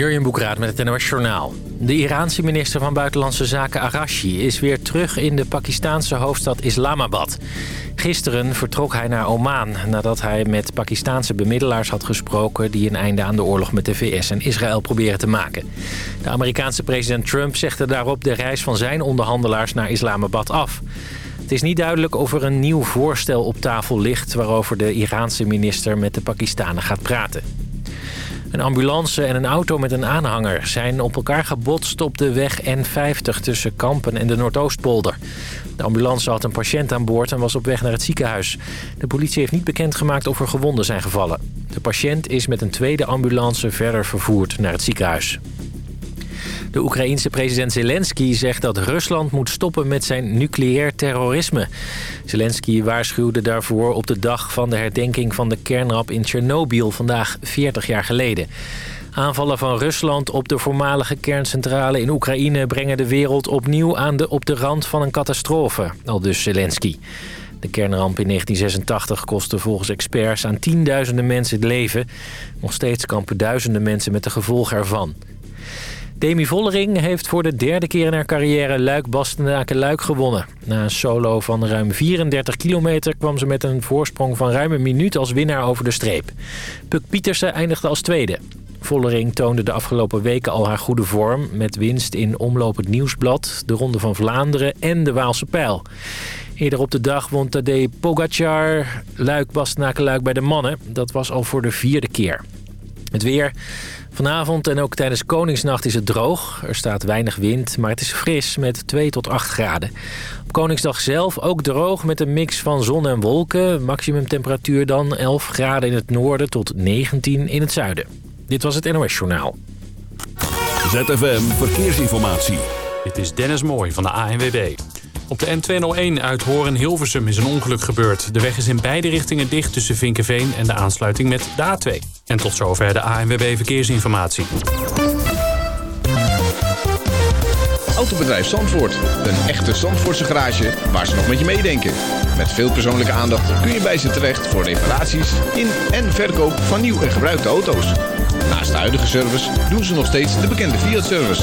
Jurjen Boekraad met het NOS Journaal. De Iraanse minister van Buitenlandse Zaken Arashi is weer terug in de Pakistanse hoofdstad Islamabad. Gisteren vertrok hij naar Oman nadat hij met Pakistanse bemiddelaars had gesproken... die een einde aan de oorlog met de VS en Israël proberen te maken. De Amerikaanse president Trump zegde daarop de reis van zijn onderhandelaars naar Islamabad af. Het is niet duidelijk of er een nieuw voorstel op tafel ligt... waarover de Iraanse minister met de Pakistanen gaat praten. Een ambulance en een auto met een aanhanger zijn op elkaar gebotst op de weg N50 tussen Kampen en de Noordoostpolder. De ambulance had een patiënt aan boord en was op weg naar het ziekenhuis. De politie heeft niet bekendgemaakt of er gewonden zijn gevallen. De patiënt is met een tweede ambulance verder vervoerd naar het ziekenhuis. De Oekraïense president Zelensky zegt dat Rusland moet stoppen met zijn nucleair terrorisme. Zelensky waarschuwde daarvoor op de dag van de herdenking van de kernramp in Tsjernobyl vandaag 40 jaar geleden. Aanvallen van Rusland op de voormalige kerncentrale in Oekraïne... brengen de wereld opnieuw aan de, op de rand van een catastrofe, al dus Zelensky. De kernramp in 1986 kostte volgens experts aan tienduizenden mensen het leven. Nog steeds kampen duizenden mensen met de gevolgen ervan. Demi Vollering heeft voor de derde keer in haar carrière Luik-Bastenaken-Luik gewonnen. Na een solo van ruim 34 kilometer kwam ze met een voorsprong van ruim een minuut als winnaar over de streep. Puk Pietersen eindigde als tweede. Vollering toonde de afgelopen weken al haar goede vorm... met winst in Omloop het Nieuwsblad, de Ronde van Vlaanderen en de Waalse Pijl. Eerder op de dag won Tadej Pogacar Luik-Bastenaken-Luik bij de mannen. Dat was al voor de vierde keer. Het weer... Vanavond en ook tijdens Koningsnacht is het droog. Er staat weinig wind, maar het is fris met 2 tot 8 graden. Op Koningsdag zelf ook droog met een mix van zon en wolken. Maximum temperatuur dan 11 graden in het noorden tot 19 in het zuiden. Dit was het NOS Journaal. ZFM Verkeersinformatie. Dit is Dennis Mooij van de ANWB. Op de N201 uit Horen-Hilversum is een ongeluk gebeurd. De weg is in beide richtingen dicht tussen Vinkenveen en de aansluiting met de A2. En tot zover de ANWB Verkeersinformatie. Autobedrijf Zandvoort. Een echte Zandvoortse garage waar ze nog met je meedenken. Met veel persoonlijke aandacht kun je bij ze terecht voor reparaties in en verkoop van nieuw en gebruikte auto's. Naast de huidige service doen ze nog steeds de bekende Fiat-service.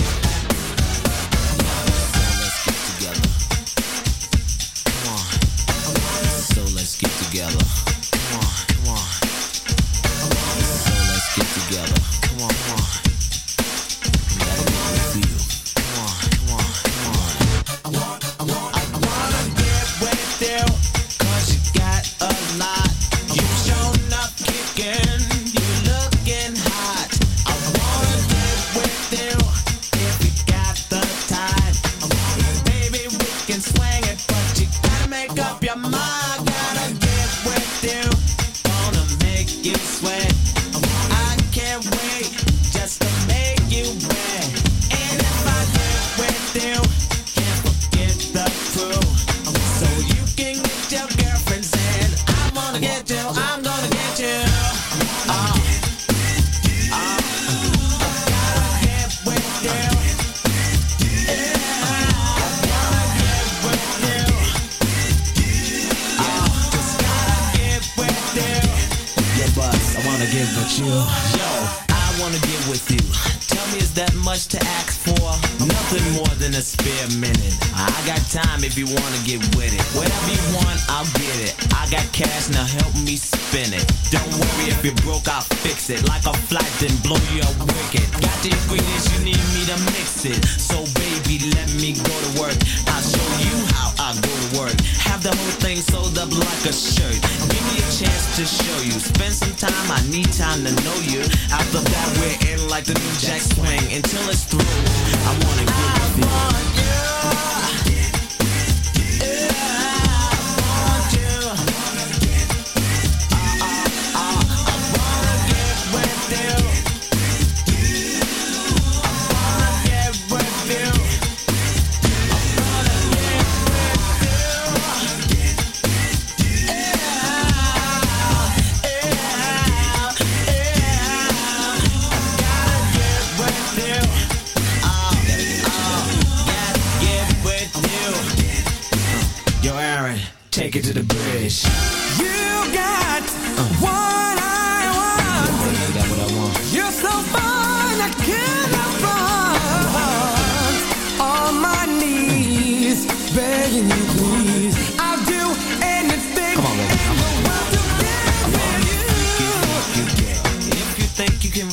a minute. I got time if you wanna get with it. Whatever you want, I'll get it. I got cash, now help me spin it. Don't worry if you're broke, I'll fix it. Like a flight, then blow you up wicked. Got the ingredients, you need me to mix it. So baby, let me go to work. I'll show you how I go to work. Have the whole thing sold up like a shirt. Give me a to show you. Spend some time, I need time to know you. After that, we're in like the new jack swing. Until it's through, I wanna get with you.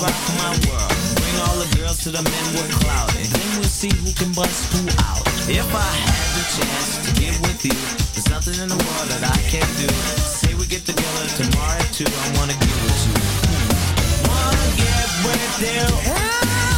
Rock my world, bring all the girls to the men with clout, and then we'll see who can bust who out. If I had the chance to get with you, there's nothing in the world that I can't do. Say we get together tomorrow two, I wanna get with you. Wanna get with you.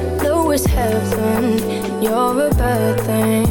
is heaven. You're a bad thing.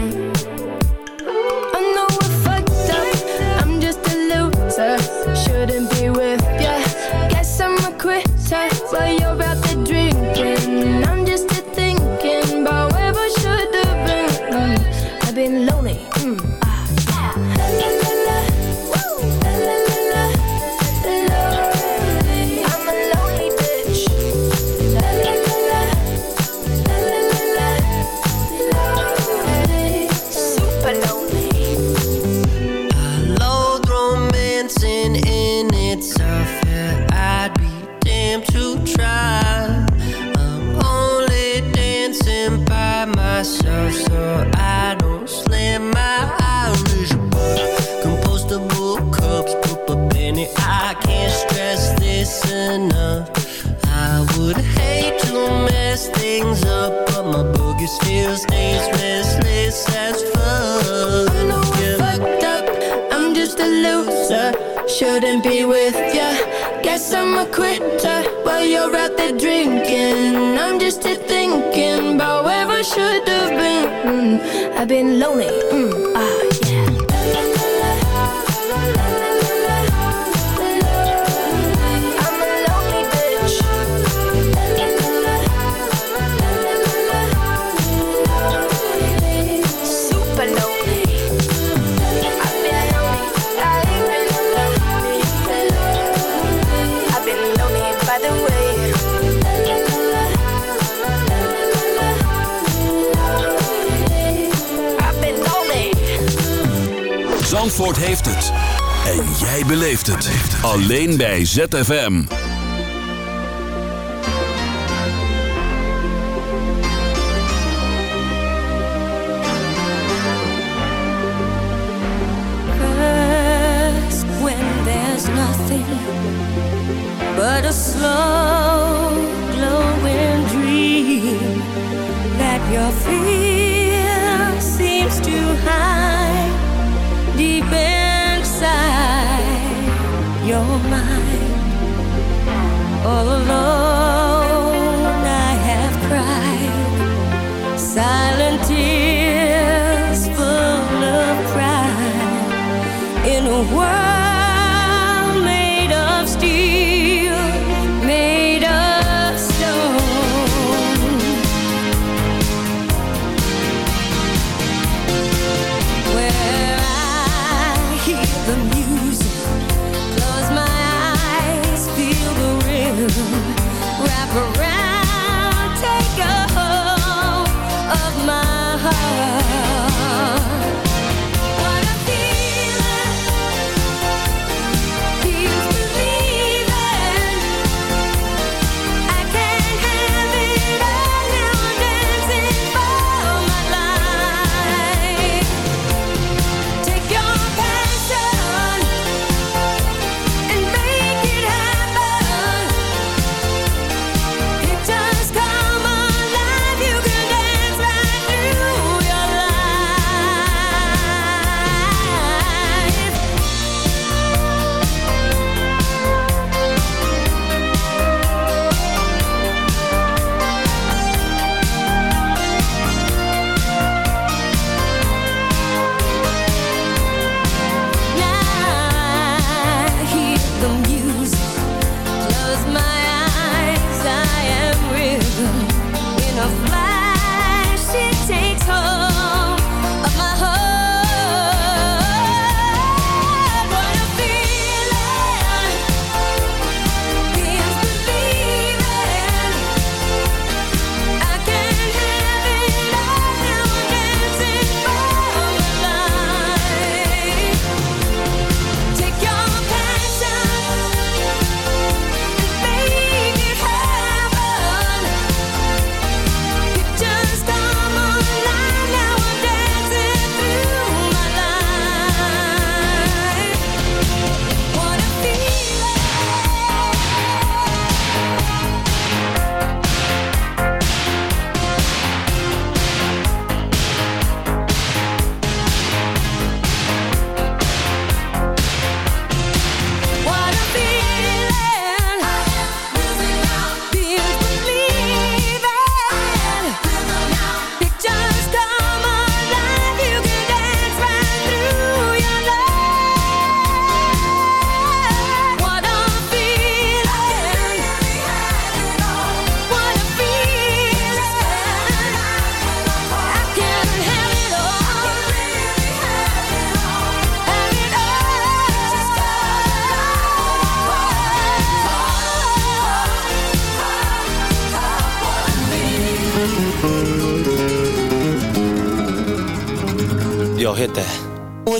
I've Alleen bij ZFM. All alone,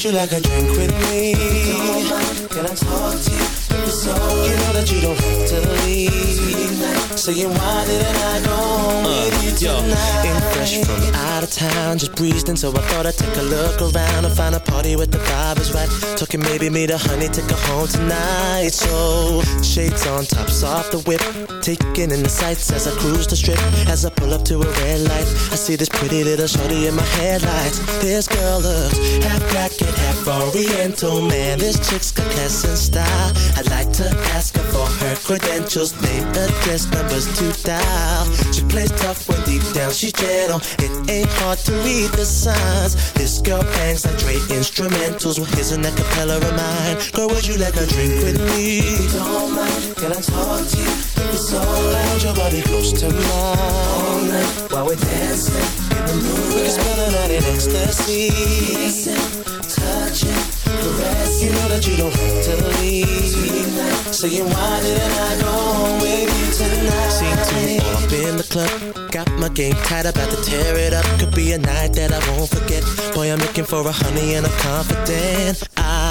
Would you like a drink with me? Can I talk to you? So you know that you don't have to leave. Saying why didn't I town, just breezed in, so I thought I'd take a look around and find a party with the vibe is right. Talking maybe meet a honey, take her home tonight. So shades on, tops off the whip, taking in the sights as I cruise the strip. As I pull up to a red light, I see this pretty little shorty in my headlights. This girl looks half black and half oriental. Man, this chick's got class and style. I'd like to ask her for her credentials, name, address, numbers to dial. She plays tough when deep down she's gentle. It ain't hard to read the signs. This girl bangs like Dre instrumentals. Well, here's an acapella of mine. Girl, would you like a drink with me? Don't mind, can I talk to you? It's alright, your body close to mine. All night while we're dancing in the moonlight. We can spend the in ecstasy. Kissing, touching caress. You know that you don't have to leave. Saying why didn't I go home with you tonight? Seem too up in the club. Got my game tied about to tear it up. Could be a night that I won't forget. Boy, I'm looking for a honey and I'm confident. I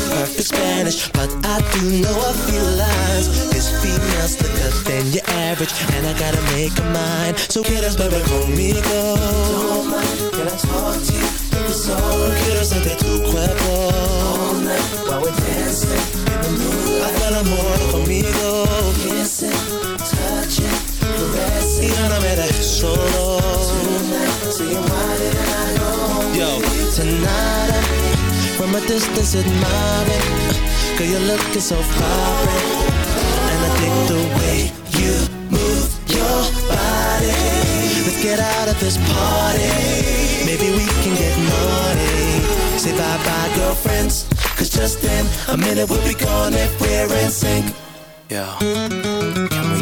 perfect Spanish, but I do know a few lines. This female's slicker than your average, and I gotta make a mind. So quieres beber conmigo? Toma, can I talk to you? Solo quiero sentir tu cuerpo All night while we're dancing in the moonlight Haz el amor conmigo Kissing, touching, caressing Y no me dejes solo Tonight, saying why didn't I go home Yo, tonight from a distance admiring Girl, you're looking so vibrant And I dig the way you move your body Let's get out of this party. Maybe we can get naughty. Say bye-bye girlfriends Cause just in a minute we'll be gone if we're in sync. Yeah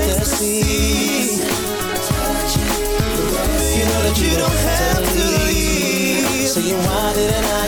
Ecstasy. You know that you don't have to leave. Saying why didn't I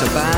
Or are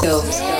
Disco.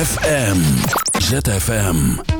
FM ZFM.